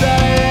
say.